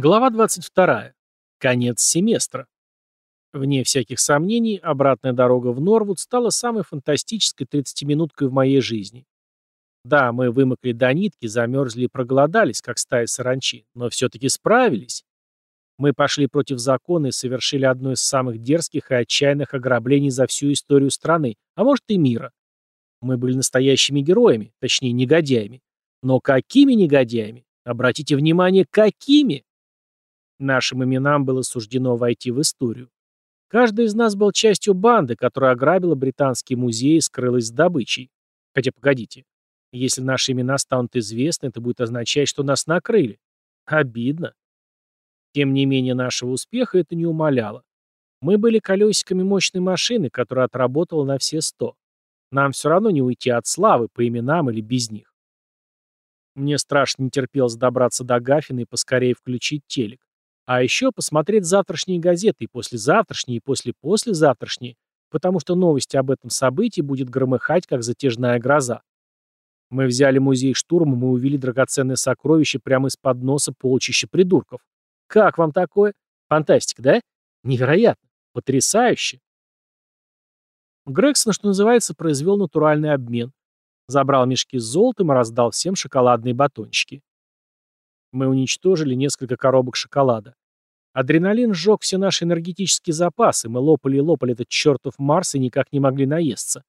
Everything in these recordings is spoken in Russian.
Глава 22. Конец семестра. Вне всяких сомнений, обратная дорога в Норвуд стала самой фантастической 30-минуткой в моей жизни. Да, мы вымокли до нитки, замерзли и проголодались, как стая саранчи, но все-таки справились. Мы пошли против закона и совершили одно из самых дерзких и отчаянных ограблений за всю историю страны, а может и мира. Мы были настоящими героями, точнее негодяями. Но какими негодяями? Обратите внимание, какими? Нашим именам было суждено войти в историю. Каждый из нас был частью банды, которая ограбила британский музей и скрылась с добычей. Хотя, погодите, если наши имена станут известны, это будет означать, что нас накрыли. Обидно. Тем не менее, нашего успеха это не умаляло. Мы были колесиками мощной машины, которая отработала на все сто. Нам все равно не уйти от славы, по именам или без них. Мне страшно не терпелось добраться до Гафина и поскорее включить телек. А еще посмотреть завтрашние газеты, и послезавтрашние, и после-послезавтрашние, потому что новости об этом событии будет громыхать, как затяжная гроза. Мы взяли музей штурмом и увели драгоценное сокровище прямо из-под носа полчища придурков. Как вам такое? Фантастика, да? Невероятно. Потрясающе. Грегсон, что называется, произвел натуральный обмен. Забрал мешки с золотом и раздал всем шоколадные батончики. Мы уничтожили несколько коробок шоколада. Адреналин сжег все наши энергетические запасы, мы лопали и лопали этот чертов Марс и никак не могли наесться.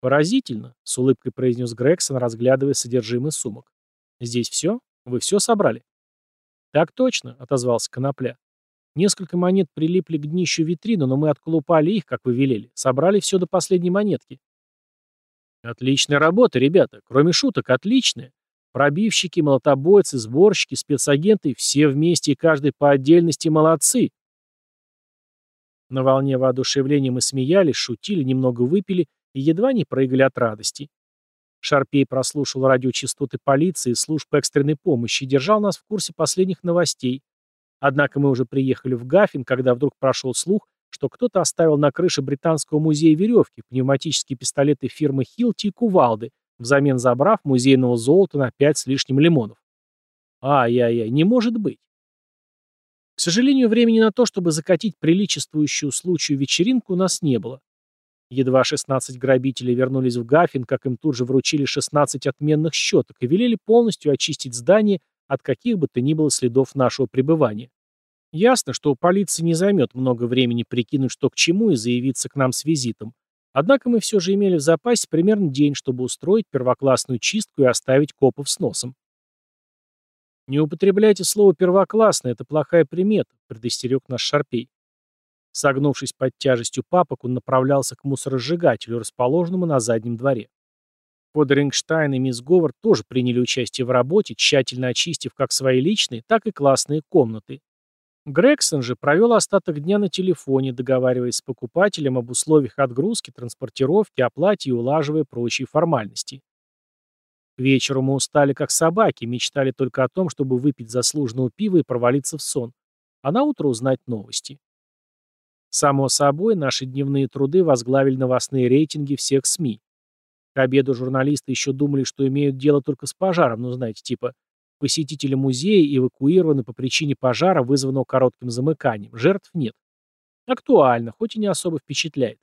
«Поразительно», — с улыбкой произнес Грегсон, разглядывая содержимое сумок. «Здесь все? Вы все собрали?» «Так точно», — отозвался Конопля. «Несколько монет прилипли к днищу витрины, но мы отколупали их, как вы велели. Собрали все до последней монетки». «Отличная работа, ребята. Кроме шуток, отличная. Пробивщики, молотобойцы, сборщики, спецагенты, все вместе и каждый по отдельности молодцы. На волне воодушевления мы смеялись, шутили, немного выпили и едва не прыгали от радости. Шарпей прослушал радиочастоты полиции и служб экстренной помощи и держал нас в курсе последних новостей. Однако мы уже приехали в Гафин, когда вдруг прошел слух, что кто-то оставил на крыше Британского музея веревки, пневматические пистолеты фирмы Хилти и кувалды, взамен забрав музейного золота на пять с лишним лимонов. Ай-яй-яй, не может быть. К сожалению, времени на то, чтобы закатить приличествующую случаю вечеринку, у нас не было. Едва 16 грабителей вернулись в Гафин, как им тут же вручили 16 отменных счеток и велели полностью очистить здание от каких бы то ни было следов нашего пребывания. Ясно, что у полиции не займет много времени прикинуть, что к чему, и заявиться к нам с визитом. Однако мы все же имели в запасе примерно день, чтобы устроить первоклассную чистку и оставить копов с носом. «Не употребляйте слово «первоклассное», это плохая примета», — предостерег наш Шарпей. Согнувшись под тяжестью папок, он направлялся к мусоросжигателю, расположенному на заднем дворе. Подерингштайн и мисс Говард тоже приняли участие в работе, тщательно очистив как свои личные, так и классные комнаты. Грегсон же провел остаток дня на телефоне, договариваясь с покупателем об условиях отгрузки, транспортировки, оплате и улаживая прочие формальности. К вечеру мы устали как собаки, мечтали только о том, чтобы выпить заслуженного пива и провалиться в сон, а на утро узнать новости. Само собой, наши дневные труды возглавили новостные рейтинги всех СМИ. К обеду журналисты еще думали, что имеют дело только с пожаром, ну знаете, типа Посетители музея эвакуированы по причине пожара, вызванного коротким замыканием. Жертв нет. Актуально, хоть и не особо впечатляет.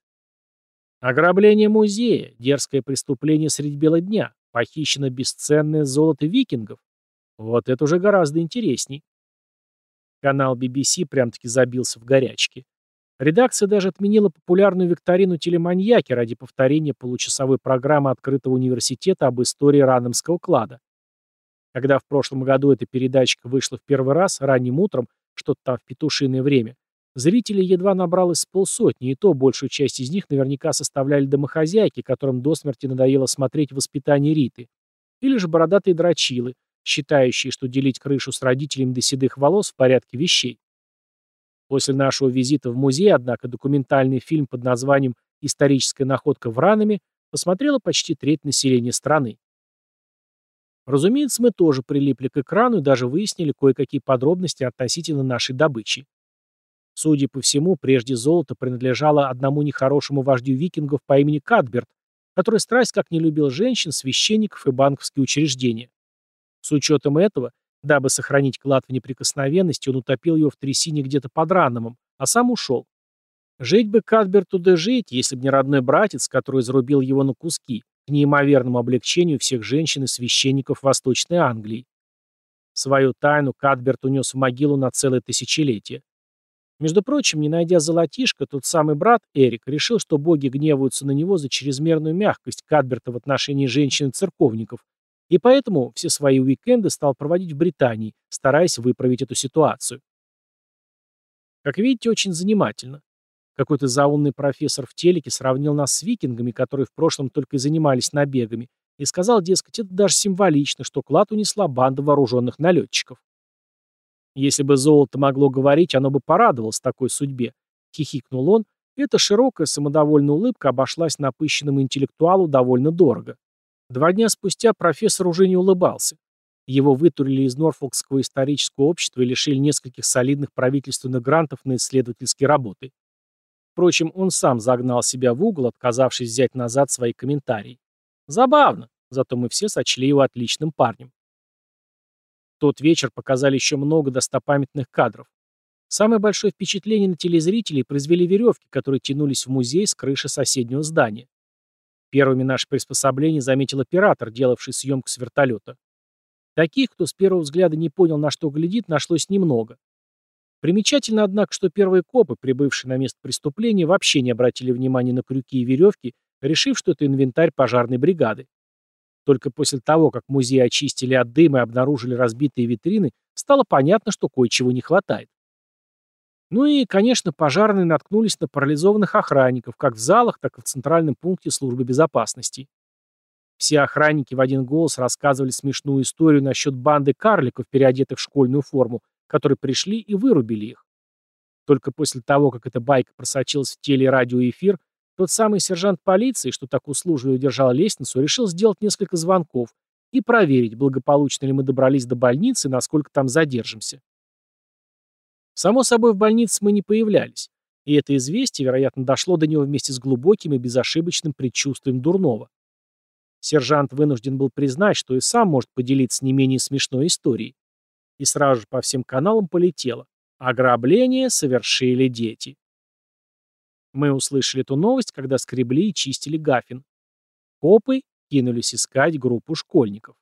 Ограбление музея, дерзкое преступление средь бела дня, похищено бесценное золото викингов. Вот это уже гораздо интересней. Канал BBC прям-таки забился в горячке. Редакция даже отменила популярную викторину телеманьяки ради повторения получасовой программы открытого университета об истории Раномского клада. Когда в прошлом году эта передачка вышла в первый раз, ранним утром, что-то там в петушиное время, зрителей едва набралось полсотни, и то большую часть из них наверняка составляли домохозяйки, которым до смерти надоело смотреть воспитание Риты, или же бородатые дрочилы, считающие, что делить крышу с родителями до седых волос в порядке вещей. После нашего визита в музей, однако, документальный фильм под названием «Историческая находка в Ранами» посмотрела почти треть населения страны. Разумеется, мы тоже прилипли к экрану и даже выяснили кое-какие подробности относительно нашей добычи. Судя по всему, прежде золото принадлежало одному нехорошему вождю викингов по имени Кадберт, который страсть как не любил женщин, священников и банковские учреждения. С учетом этого, Дабы сохранить клад в неприкосновенности, он утопил его в трясине где-то под Ранномом, а сам ушел. Жить бы Кадберту да жить, если бы не родной братец, который зарубил его на куски, к неимоверному облегчению всех женщин и священников Восточной Англии. Свою тайну Кадберт унес в могилу на целое тысячелетие. Между прочим, не найдя золотишко, тот самый брат Эрик решил, что боги гневаются на него за чрезмерную мягкость Кадберта в отношении женщин и церковников, и поэтому все свои уикенды стал проводить в Британии, стараясь выправить эту ситуацию. Как видите, очень занимательно. Какой-то заумный профессор в телеке сравнил нас с викингами, которые в прошлом только и занимались набегами, и сказал, дескать, это даже символично, что клад унесла банда вооруженных налетчиков. Если бы золото могло говорить, оно бы порадовалось такой судьбе. Хихикнул он, эта широкая самодовольная улыбка обошлась напыщенному интеллектуалу довольно дорого. Два дня спустя профессор уже не улыбался. Его вытурили из Норфолкского исторического общества и лишили нескольких солидных правительственных грантов на исследовательские работы. Впрочем, он сам загнал себя в угол, отказавшись взять назад свои комментарии. Забавно, зато мы все сочли его отличным парнем. В тот вечер показали еще много достопамятных кадров. Самое большое впечатление на телезрителей произвели веревки, которые тянулись в музей с крыши соседнего здания. Первыми наше приспособление заметил оператор, делавший съемку с вертолета. Таких, кто с первого взгляда не понял, на что глядит, нашлось немного. Примечательно, однако, что первые копы, прибывшие на место преступления, вообще не обратили внимания на крюки и веревки, решив, что это инвентарь пожарной бригады. Только после того, как музей очистили от дыма и обнаружили разбитые витрины, стало понятно, что кое-чего не хватает. Ну и, конечно, пожарные наткнулись на парализованных охранников, как в залах, так и в центральном пункте службы безопасности. Все охранники в один голос рассказывали смешную историю насчет банды карликов, переодетых в школьную форму, которые пришли и вырубили их. Только после того, как эта байка просочилась в теле радиоэфир, тот самый сержант полиции, что так услужливо держал лестницу, решил сделать несколько звонков и проверить, благополучно ли мы добрались до больницы и насколько там задержимся. Само собой, в больнице мы не появлялись, и это известие, вероятно, дошло до него вместе с глубоким и безошибочным предчувствием дурного. Сержант вынужден был признать, что и сам может поделиться не менее смешной историей. И сразу же по всем каналам полетело. Ограбление совершили дети. Мы услышали эту новость, когда скребли и чистили гафин. Копы кинулись искать группу школьников.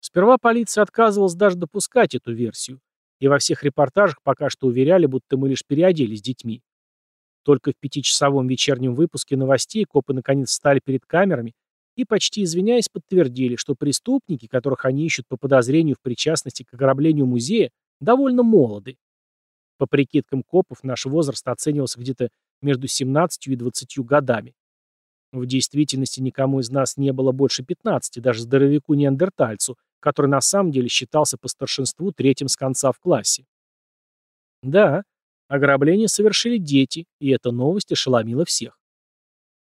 Сперва полиция отказывалась даже допускать эту версию, и во всех репортажах пока что уверяли, будто мы лишь переоделись детьми. Только в пятичасовом вечернем выпуске новостей копы наконец встали перед камерами и, почти извиняясь, подтвердили, что преступники, которых они ищут по подозрению в причастности к ограблению музея, довольно молоды. По прикидкам копов, наш возраст оценивался где-то между 17 и 20 годами. В действительности никому из нас не было больше 15, даже здоровяку-неандертальцу, который на самом деле считался по старшинству третьим с конца в классе. Да, ограбление совершили дети, и эта новость ошеломила всех.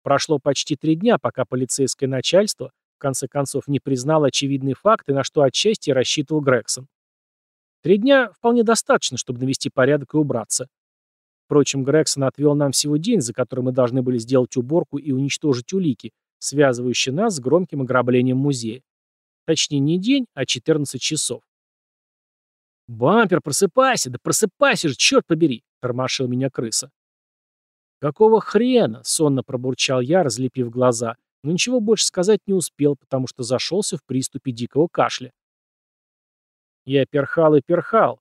Прошло почти три дня, пока полицейское начальство в конце концов не признало очевидные факты, на что отчасти рассчитывал Грегсон. Три дня вполне достаточно, чтобы навести порядок и убраться. Впрочем, Грегсон отвел нам всего день, за который мы должны были сделать уборку и уничтожить улики, связывающие нас с громким ограблением музея. Точнее, не день, а 14 часов. «Бампер, просыпайся! Да просыпайся же, черт побери!» — тормошил меня крыса. «Какого хрена?» — сонно пробурчал я, разлепив глаза, но ничего больше сказать не успел, потому что зашелся в приступе дикого кашля. Я перхал и перхал,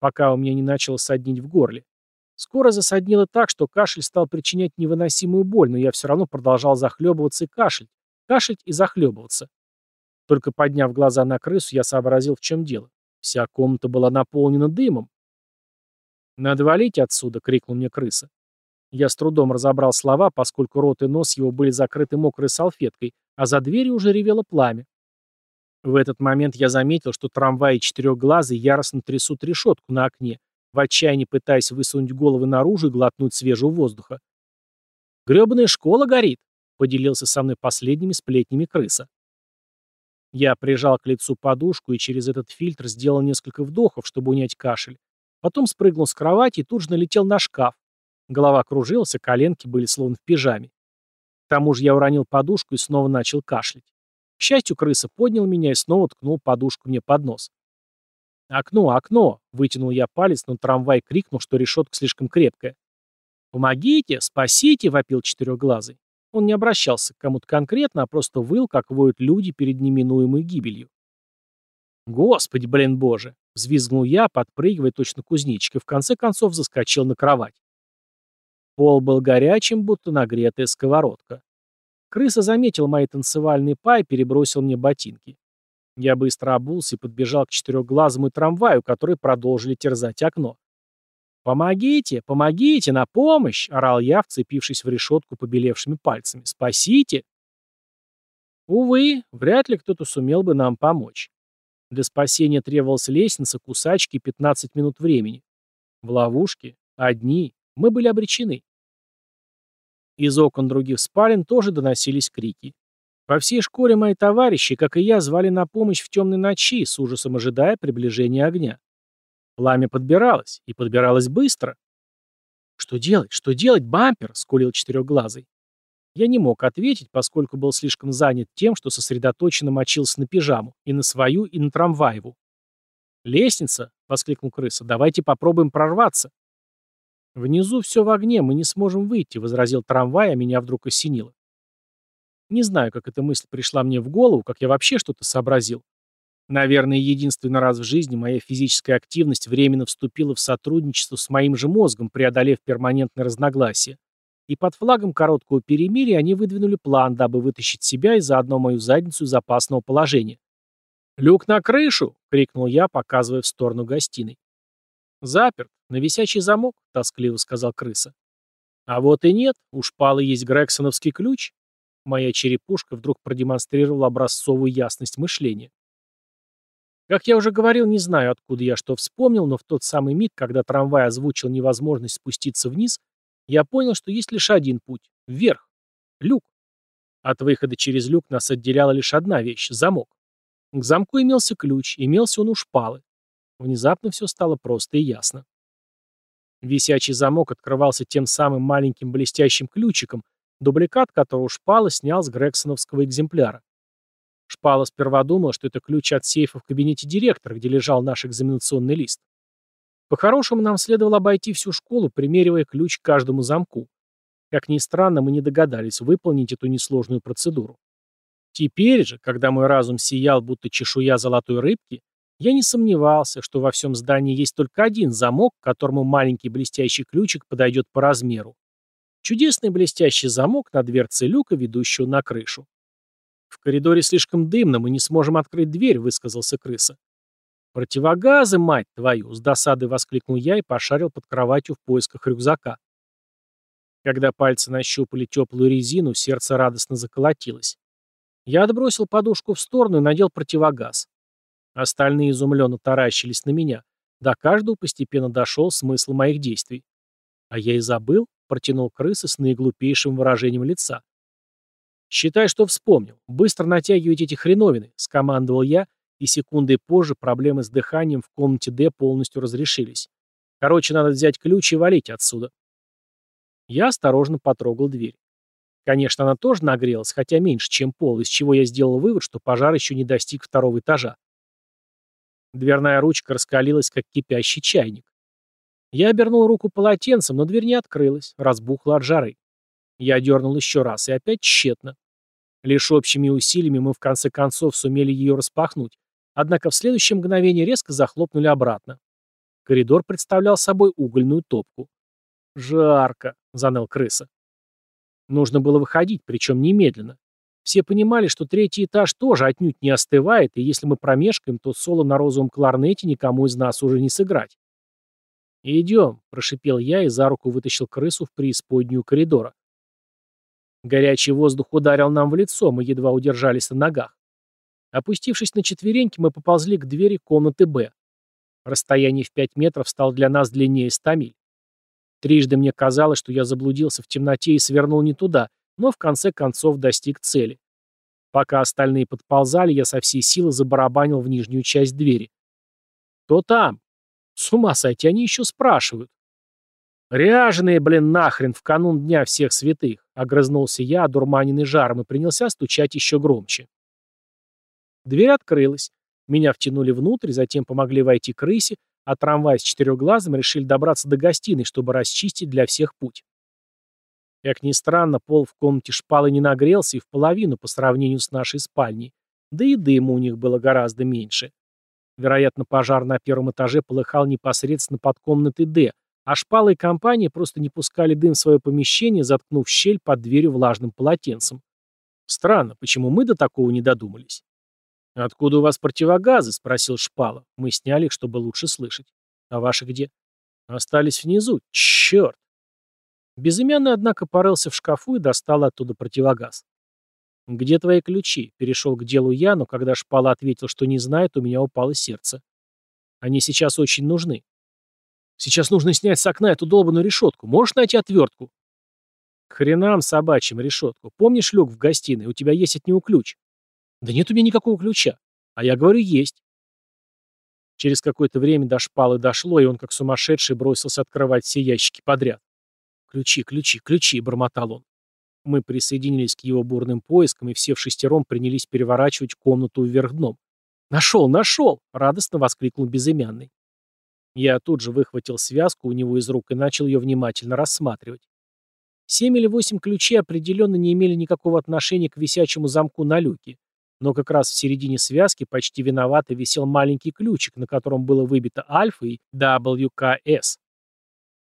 пока у меня не начало соднить в горле. Скоро засоднило так, что кашель стал причинять невыносимую боль, но я все равно продолжал захлебываться и кашлять, кашлять и захлебываться. Только подняв глаза на крысу, я сообразил, в чем дело. Вся комната была наполнена дымом. «Надо валить отсюда!» — крикнул мне крыса. Я с трудом разобрал слова, поскольку рот и нос его были закрыты мокрой салфеткой, а за дверью уже ревело пламя. В этот момент я заметил, что трамваи четырехглазый яростно трясут решетку на окне, в отчаянии пытаясь высунуть головы наружу и глотнуть свежего воздуха. «Гребаная школа горит!» — поделился со мной последними сплетнями крыса. Я прижал к лицу подушку и через этот фильтр сделал несколько вдохов, чтобы унять кашель. Потом спрыгнул с кровати и тут же налетел на шкаф. Голова кружилась, а коленки были словно в пижаме. К тому же я уронил подушку и снова начал кашлять. К счастью, крыса поднял меня и снова ткнул подушку мне под нос. «Окно, окно!» — вытянул я палец, но трамвай крикнул, что решетка слишком крепкая. «Помогите! Спасите!» — вопил четырехглазый. Он не обращался к кому-то конкретно, а просто выл, как воют люди перед неминуемой гибелью. «Господи, блин, боже!» — взвизгнул я, подпрыгивая точно кузнечик, и в конце концов заскочил на кровать. Пол был горячим, будто нагретая сковородка. Крыса заметил мои танцевальные па и перебросил мне ботинки. Я быстро обулся и подбежал к четырехглазому трамваю, который продолжили терзать окно. «Помогите! Помогите! На помощь!» — орал я, вцепившись в решетку побелевшими пальцами. «Спасите!» Увы, вряд ли кто-то сумел бы нам помочь. Для спасения требовалась лестница, кусачки и 15 минут времени. В ловушке, одни, мы были обречены. Из окон других спален тоже доносились крики. По всей школе мои товарищи, как и я, звали на помощь в темной ночи, с ужасом ожидая приближения огня. Пламя подбиралось, и подбиралось быстро. «Что делать? Что делать, бампер?» — скулил четырехглазый. Я не мог ответить, поскольку был слишком занят тем, что сосредоточенно мочился на пижаму, и на свою, и на трамваеву. «Лестница!» — воскликнул крыса. «Давайте попробуем прорваться». «Внизу все в огне, мы не сможем выйти», — возразил трамвай, а меня вдруг осенило. Не знаю, как эта мысль пришла мне в голову, как я вообще что-то сообразил. Наверное, единственный раз в жизни моя физическая активность временно вступила в сотрудничество с моим же мозгом, преодолев перманентное разногласие. И под флагом короткого перемирия они выдвинули план, дабы вытащить себя и заодно мою задницу из опасного положения. «Люк на крышу!» — крикнул я, показывая в сторону гостиной. «Заперт, на висячий замок», — тоскливо сказал крыса. «А вот и нет, у шпалы есть грексоновский ключ». Моя черепушка вдруг продемонстрировала образцовую ясность мышления. Как я уже говорил, не знаю, откуда я что вспомнил, но в тот самый миг, когда трамвай озвучил невозможность спуститься вниз, я понял, что есть лишь один путь — вверх. Люк. От выхода через люк нас отделяла лишь одна вещь — замок. К замку имелся ключ, имелся он у шпалы. Внезапно все стало просто и ясно. Висячий замок открывался тем самым маленьким блестящим ключиком, дубликат которого шпала снял с грексоновского экземпляра. Шпала сперва думала, что это ключ от сейфа в кабинете директора, где лежал наш экзаменационный лист. По-хорошему, нам следовало обойти всю школу, примеривая ключ к каждому замку. Как ни странно, мы не догадались выполнить эту несложную процедуру. Теперь же, когда мой разум сиял, будто чешуя золотой рыбки, я не сомневался, что во всем здании есть только один замок, к которому маленький блестящий ключик подойдет по размеру. Чудесный блестящий замок на дверце люка, ведущего на крышу. «В коридоре слишком дымно, мы не сможем открыть дверь», — высказался крыса. «Противогазы, мать твою!» — с досадой воскликнул я и пошарил под кроватью в поисках рюкзака. Когда пальцы нащупали теплую резину, сердце радостно заколотилось. Я отбросил подушку в сторону и надел противогаз. Остальные изумленно таращились на меня. До каждого постепенно дошел смысл моих действий. «А я и забыл», — протянул крыса с наиглупейшим выражением лица. «Считай, что вспомнил. Быстро натягивайте эти хреновины», — скомандовал я, и секундой позже проблемы с дыханием в комнате Д полностью разрешились. Короче, надо взять ключ и валить отсюда. Я осторожно потрогал дверь. Конечно, она тоже нагрелась, хотя меньше, чем пол, из чего я сделал вывод, что пожар еще не достиг второго этажа. Дверная ручка раскалилась, как кипящий чайник. Я обернул руку полотенцем, но дверь не открылась, разбухла от жары. Я дернул еще раз, и опять тщетно. Лишь общими усилиями мы в конце концов сумели ее распахнуть, однако в следующее мгновение резко захлопнули обратно. Коридор представлял собой угольную топку. «Жарко», — заныл крыса. Нужно было выходить, причем немедленно. Все понимали, что третий этаж тоже отнюдь не остывает, и если мы промешкаем, то соло на розовом кларнете никому из нас уже не сыграть. «Идем», — прошипел я и за руку вытащил крысу в преисподнюю коридора. Горячий воздух ударил нам в лицо, мы едва удержались на ногах. Опустившись на четвереньки, мы поползли к двери комнаты «Б». Расстояние в пять метров стало для нас длиннее ста миль. Трижды мне казалось, что я заблудился в темноте и свернул не туда, но в конце концов достиг цели. Пока остальные подползали, я со всей силы забарабанил в нижнюю часть двери. «Кто там?» «С ума сойти, они еще спрашивают». «Ряженые, блин, нахрен, в канун Дня всех святых!» — огрызнулся я, одурманенный жаром, и принялся стучать еще громче. Дверь открылась. Меня втянули внутрь, затем помогли войти крысе, а трамвай с четырехглазым решили добраться до гостиной, чтобы расчистить для всех путь. Как ни странно, пол в комнате шпалы не нагрелся и в половину по сравнению с нашей спальней, да и дыма у них было гораздо меньше. Вероятно, пожар на первом этаже полыхал непосредственно под комнатой «Д», а шпалы и компания просто не пускали дым в свое помещение, заткнув щель под дверью влажным полотенцем. Странно, почему мы до такого не додумались. «Откуда у вас противогазы?» — спросил Шпала. Мы сняли их, чтобы лучше слышать. «А ваши где?» «Остались внизу. Черт!» Безымянный, однако, порылся в шкафу и достал оттуда противогаз. «Где твои ключи?» — перешел к делу я, но когда Шпала ответил, что не знает, у меня упало сердце. «Они сейчас очень нужны». «Сейчас нужно снять с окна эту долбанную решетку. Можешь найти отвертку?» «К хренам собачьим решетку. Помнишь люк в гостиной? У тебя есть от него ключ». «Да нет у меня никакого ключа». «А я говорю, есть». Через какое-то время до Шпалы дошло, и он как сумасшедший бросился открывать все ящики подряд. «Ключи, ключи, ключи», — бормотал он. Мы присоединились к его бурным поискам, и все в шестером принялись переворачивать комнату вверх дном. «Нашел, нашел!» — радостно воскликнул безымянный. Я тут же выхватил связку у него из рук и начал ее внимательно рассматривать. Семь или восемь ключей определенно не имели никакого отношения к висячему замку на люке, но как раз в середине связки почти виновато висел маленький ключик, на котором было выбито альфа и WKS.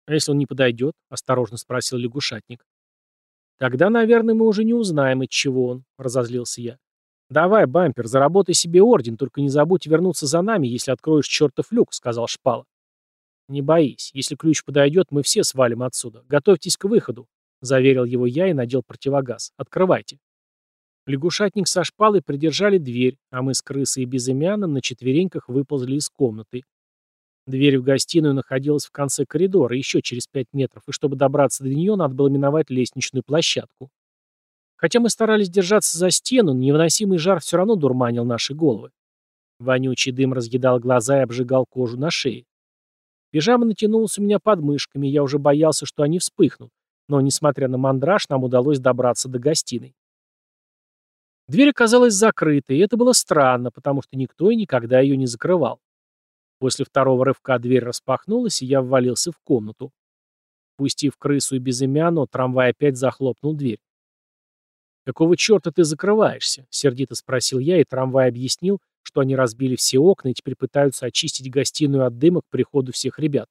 «А если он не подойдет?» — осторожно спросил лягушатник. «Тогда, наверное, мы уже не узнаем, от чего он», — разозлился я. «Давай, бампер, заработай себе орден, только не забудь вернуться за нами, если откроешь чертов люк», — сказал Шпала. «Не боись, если ключ подойдет, мы все свалим отсюда. Готовьтесь к выходу», — заверил его я и надел противогаз. «Открывайте». Лягушатник со шпалой придержали дверь, а мы с крысой и безымянным на четвереньках выползли из комнаты. Дверь в гостиную находилась в конце коридора, еще через пять метров, и чтобы добраться до нее, надо было миновать лестничную площадку. Хотя мы старались держаться за стену, невыносимый жар все равно дурманил наши головы. Вонючий дым разъедал глаза и обжигал кожу на шее. Пижама натянулась у меня под мышками, я уже боялся, что они вспыхнут, но, несмотря на мандраж, нам удалось добраться до гостиной. Дверь оказалась закрытой, и это было странно, потому что никто и никогда ее не закрывал. После второго рывка дверь распахнулась, и я ввалился в комнату. Пустив крысу и безымянного, трамвай опять захлопнул дверь. «Какого черта ты закрываешься?» — сердито спросил я, и трамвай объяснил, что они разбили все окна и теперь пытаются очистить гостиную от дыма к приходу всех ребят.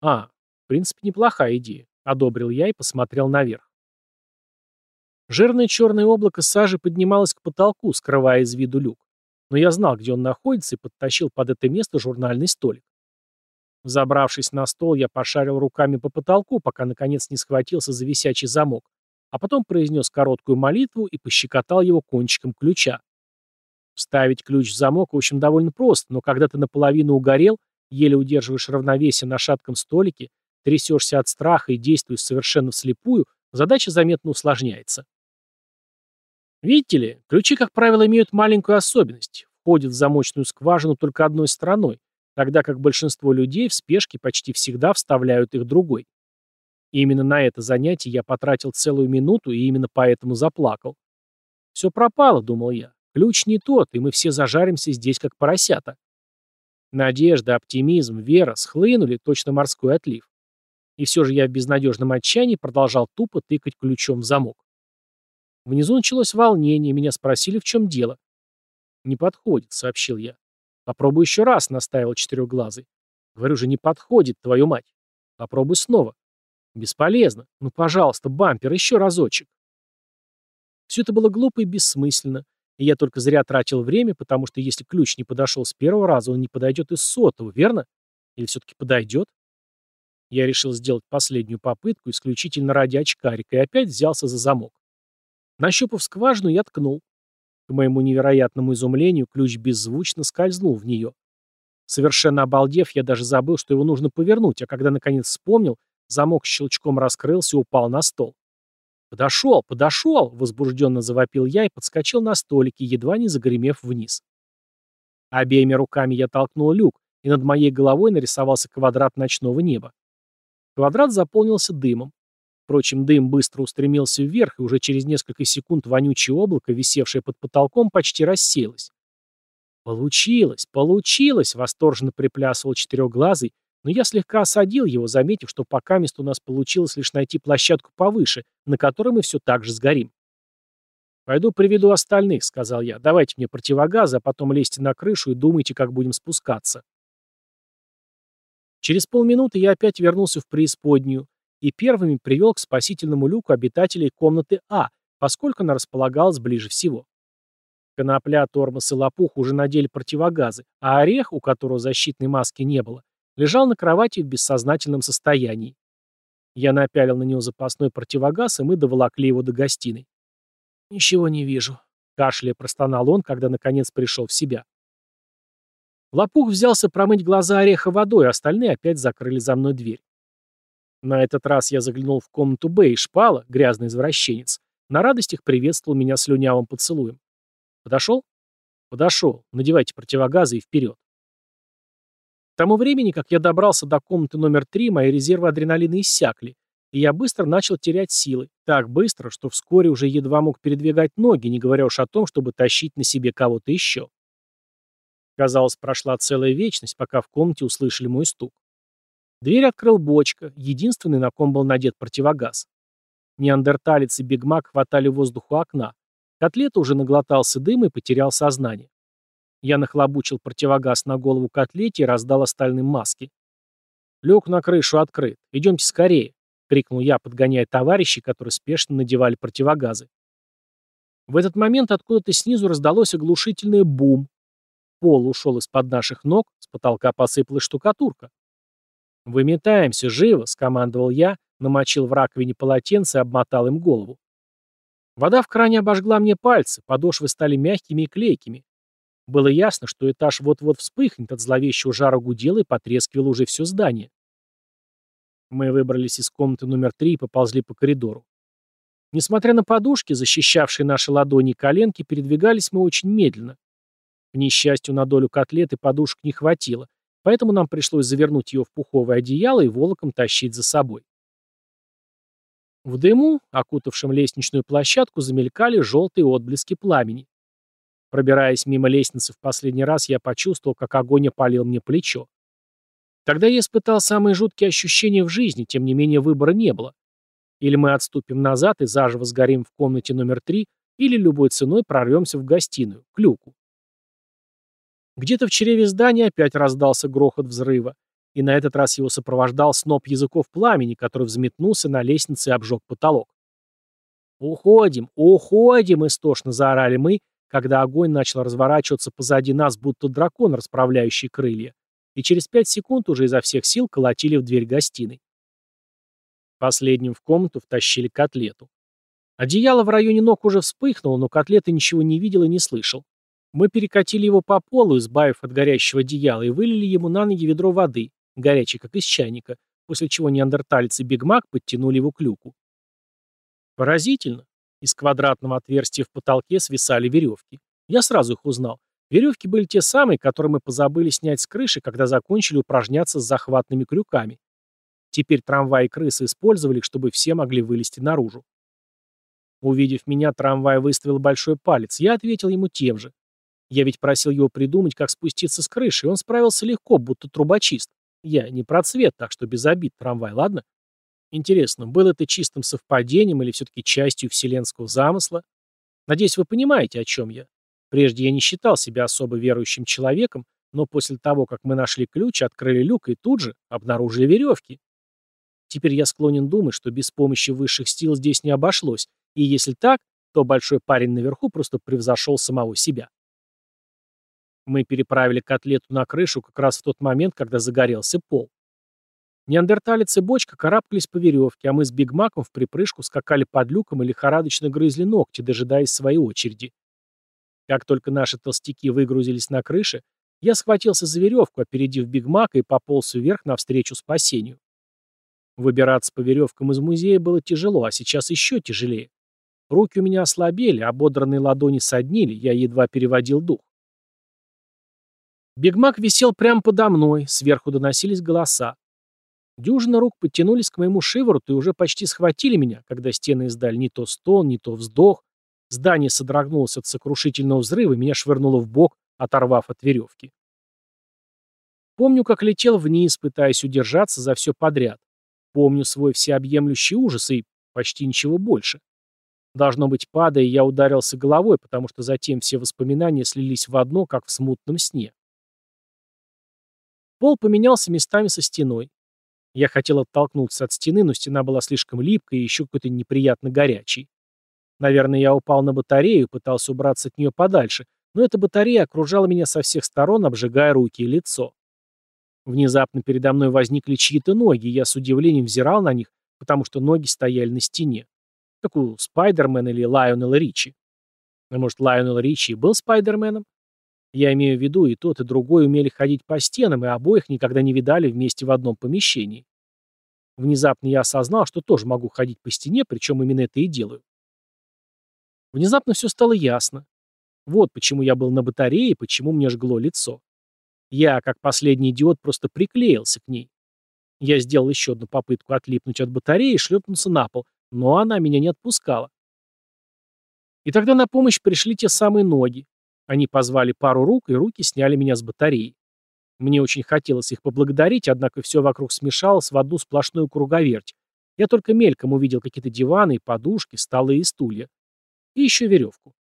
«А, в принципе, неплохая идея», — одобрил я и посмотрел наверх. Жирное черное облако сажи поднималось к потолку, скрывая из виду люк но я знал, где он находится, и подтащил под это место журнальный столик. Забравшись на стол, я пошарил руками по потолку, пока наконец не схватился за висячий замок, а потом произнес короткую молитву и пощекотал его кончиком ключа. Вставить ключ в замок, в общем, довольно просто, но когда ты наполовину угорел, еле удерживаешь равновесие на шатком столике, трясешься от страха и действуешь совершенно вслепую, задача заметно усложняется. Видите ли, ключи, как правило, имеют маленькую особенность. Входят в замочную скважину только одной стороной, тогда как большинство людей в спешке почти всегда вставляют их другой. И именно на это занятие я потратил целую минуту и именно поэтому заплакал. Все пропало, думал я. Ключ не тот, и мы все зажаримся здесь, как поросята. Надежда, оптимизм, вера схлынули, точно морской отлив. И все же я в безнадежном отчаянии продолжал тупо тыкать ключом в замок. Внизу началось волнение, меня спросили, в чем дело. «Не подходит», — сообщил я. «Попробуй еще раз», — настаивал четырехглазый. «Говорю же, не подходит, твою мать. Попробуй снова». «Бесполезно. Ну, пожалуйста, бампер, еще разочек». Все это было глупо и бессмысленно, и я только зря тратил время, потому что если ключ не подошел с первого раза, он не подойдет из сотого, верно? Или все-таки подойдет? Я решил сделать последнюю попытку исключительно ради очкарика и опять взялся за замок. Нащупав скважину, я ткнул. К моему невероятному изумлению, ключ беззвучно скользнул в нее. Совершенно обалдев, я даже забыл, что его нужно повернуть, а когда наконец вспомнил, замок щелчком раскрылся и упал на стол. «Подошел, подошел!» — возбужденно завопил я и подскочил на столике, едва не загремев вниз. Обеими руками я толкнул люк, и над моей головой нарисовался квадрат ночного неба. Квадрат заполнился дымом. Впрочем, дым быстро устремился вверх, и уже через несколько секунд вонючее облако, висевшее под потолком, почти рассеялось. «Получилось! Получилось!» — восторженно приплясывал четырехглазый, но я слегка осадил его, заметив, что пока место у нас получилось лишь найти площадку повыше, на которой мы все так же сгорим. «Пойду приведу остальных», — сказал я. «Давайте мне противогазы, а потом лезьте на крышу и думайте, как будем спускаться». Через полминуты я опять вернулся в преисподнюю и первыми привел к спасительному люку обитателей комнаты А, поскольку она располагалась ближе всего. Конопля, тормоз и лопух уже надели противогазы, а орех, у которого защитной маски не было, лежал на кровати в бессознательном состоянии. Я напялил на него запасной противогаз, и мы доволокли его до гостиной. «Ничего не вижу», — кашляя простонал он, когда наконец пришел в себя. Лопух взялся промыть глаза ореха водой, а остальные опять закрыли за мной дверь. На этот раз я заглянул в комнату Б, и шпала, грязный извращенец, на радостях приветствовал меня слюнявым поцелуем. Подошел? Подошел. Надевайте противогазы и вперед. К тому времени, как я добрался до комнаты номер три, мои резервы адреналина иссякли, и я быстро начал терять силы. Так быстро, что вскоре уже едва мог передвигать ноги, не говоря уж о том, чтобы тащить на себе кого-то еще. Казалось, прошла целая вечность, пока в комнате услышали мой стук. Дверь открыл бочка, единственный, на ком был надет противогаз. Неандерталец и Бигмак хватали воздух у окна. Котлета уже наглотался дыма и потерял сознание. Я нахлобучил противогаз на голову котлете и раздал остальным маски. «Люк на крышу открыт. Идемте скорее», — крикнул я, подгоняя товарищей, которые спешно надевали противогазы. В этот момент откуда-то снизу раздалось оглушительное бум. Пол ушел из-под наших ног, с потолка посыпалась штукатурка. «Выметаемся, живо!» — скомандовал я, намочил в раковине полотенце и обмотал им голову. Вода в кране обожгла мне пальцы, подошвы стали мягкими и клейкими. Было ясно, что этаж вот-вот вспыхнет, от зловещего жара гудела и потрескивало уже все здание. Мы выбрались из комнаты номер три и поползли по коридору. Несмотря на подушки, защищавшие наши ладони и коленки, передвигались мы очень медленно. К несчастью, на долю котлеты подушек не хватило, поэтому нам пришлось завернуть ее в пуховое одеяло и волоком тащить за собой. В дыму, окутавшем лестничную площадку, замелькали желтые отблески пламени. Пробираясь мимо лестницы в последний раз, я почувствовал, как огонь опалил мне плечо. Тогда я испытал самые жуткие ощущения в жизни, тем не менее выбора не было. Или мы отступим назад и заживо сгорим в комнате номер три, или любой ценой прорвемся в гостиную, к люку. Где-то в чреве здания опять раздался грохот взрыва и на этот раз его сопровождал сноп языков пламени, который взметнулся на лестнице и обжег потолок. «Уходим! Уходим!» — истошно заорали мы, когда огонь начал разворачиваться позади нас, будто дракон, расправляющий крылья, и через пять секунд уже изо всех сил колотили в дверь гостиной. Последним в комнату втащили котлету. Одеяло в районе ног уже вспыхнуло, но котлета ничего не видел и не слышал. Мы перекатили его по полу, избавив от горящего одеяла, и вылили ему на ноги ведро воды, горячий, как из чайника, после чего неандерталец и Биг Мак подтянули его к люку. Поразительно. Из квадратного отверстия в потолке свисали веревки. Я сразу их узнал. Веревки были те самые, которые мы позабыли снять с крыши, когда закончили упражняться с захватными крюками. Теперь трамвай и крысы использовали их, чтобы все могли вылезти наружу. Увидев меня, трамвай выставил большой палец. Я ответил ему тем же. Я ведь просил его придумать, как спуститься с крыши, и он справился легко, будто трубочист. Я не про цвет, так что без обид, трамвай, ладно? Интересно, было это чистым совпадением или все-таки частью вселенского замысла? Надеюсь, вы понимаете, о чем я. Прежде я не считал себя особо верующим человеком, но после того, как мы нашли ключ, открыли люк и тут же обнаружили веревки. Теперь я склонен думать, что без помощи высших сил здесь не обошлось, и если так, то большой парень наверху просто превзошел самого себя. Мы переправили котлету на крышу как раз в тот момент, когда загорелся пол. Неандерталец и бочка карабкались по веревке, а мы с Бигмаком в припрыжку скакали под люком и лихорадочно грызли ногти, дожидаясь своей очереди. Как только наши толстяки выгрузились на крыше, я схватился за веревку, опередив Бигмака и пополз вверх навстречу спасению. Выбираться по веревкам из музея было тяжело, а сейчас еще тяжелее. Руки у меня ослабели, ободранные ладони соднили, я едва переводил дух. Бигмак висел прямо подо мной, сверху доносились голоса. Дюжина рук подтянулись к моему шивороту и уже почти схватили меня, когда стены издали не то стон, не то вздох. Здание содрогнулось от сокрушительного взрыва, меня швырнуло в бок, оторвав от веревки. Помню, как летел вниз, пытаясь удержаться за все подряд. Помню свой всеобъемлющий ужас и почти ничего больше. Должно быть, падая, я ударился головой, потому что затем все воспоминания слились в одно, как в смутном сне. Пол поменялся местами со стеной. Я хотел оттолкнуться от стены, но стена была слишком липкой и еще какой-то неприятно горячей. Наверное, я упал на батарею, пытался убраться от нее подальше, но эта батарея окружала меня со всех сторон, обжигая руки и лицо. Внезапно передо мной возникли чьи-то ноги, и я с удивлением взирал на них, потому что ноги стояли на стене. Как у Спайдермена или Лайонела Ричи. А может, Лайонел Ричи был Спайдерменом? Я имею в виду, и тот, и другой умели ходить по стенам, и обоих никогда не видали вместе в одном помещении. Внезапно я осознал, что тоже могу ходить по стене, причем именно это и делаю. Внезапно все стало ясно. Вот почему я был на батарее, почему мне жгло лицо. Я, как последний идиот, просто приклеился к ней. Я сделал еще одну попытку отлипнуть от батареи и шлепнуться на пол, но она меня не отпускала. И тогда на помощь пришли те самые ноги. Они позвали пару рук, и руки сняли меня с батареи. Мне очень хотелось их поблагодарить, однако все вокруг смешалось в одну сплошную круговерть. Я только мельком увидел какие-то диваны, подушки, столы и стулья. И еще веревку.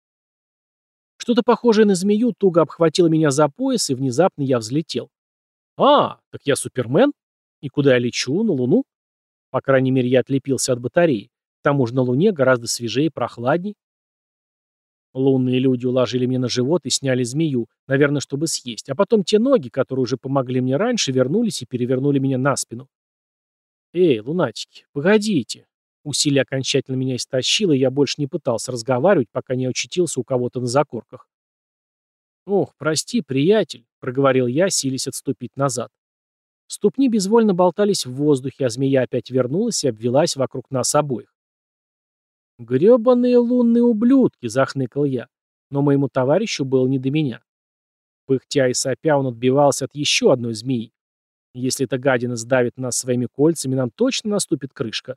Что-то похожее на змею туго обхватило меня за пояс, и внезапно я взлетел. «А, так я Супермен? И куда я лечу? На Луну?» По крайней мере, я отлепился от батареи. К тому же на Луне гораздо свежее и прохладней. Лунные люди уложили меня на живот и сняли змею, наверное, чтобы съесть, а потом те ноги, которые уже помогли мне раньше, вернулись и перевернули меня на спину. «Эй, лунатики, погодите!» Усилие окончательно меня истощило, и я больше не пытался разговаривать, пока не очутился у кого-то на закорках. «Ох, прости, приятель», — проговорил я, силясь отступить назад. Ступни безвольно болтались в воздухе, а змея опять вернулась и обвелась вокруг нас обоих. «Гребаные лунные ублюдки!» — захныкал я. Но моему товарищу было не до меня. Пыхтя и сопя он отбивался от еще одной змеи. Если эта гадина сдавит нас своими кольцами, нам точно наступит крышка.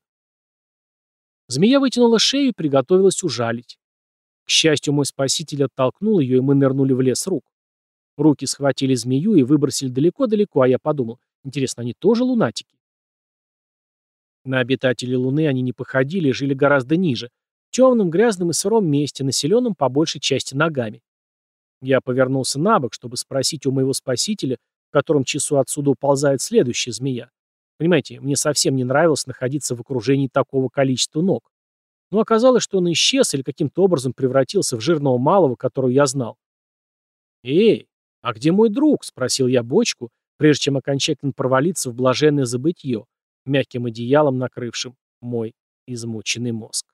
Змея вытянула шею и приготовилась ужалить. К счастью, мой спаситель оттолкнул ее, и мы нырнули в лес рук. Руки схватили змею и выбросили далеко-далеко, а я подумал, интересно, они тоже лунатики? На обитателей Луны они не походили и жили гораздо ниже, в темном, грязном и сыром месте, населенном по большей части ногами. Я повернулся на бок, чтобы спросить у моего спасителя, в котором часу отсюда уползает следующая змея. Понимаете, мне совсем не нравилось находиться в окружении такого количества ног. Но оказалось, что он исчез или каким-то образом превратился в жирного малого, которого я знал. «Эй, а где мой друг?» — спросил я бочку, прежде чем окончательно провалиться в блаженное забытье, мягким одеялом накрывшим мой измученный мозг.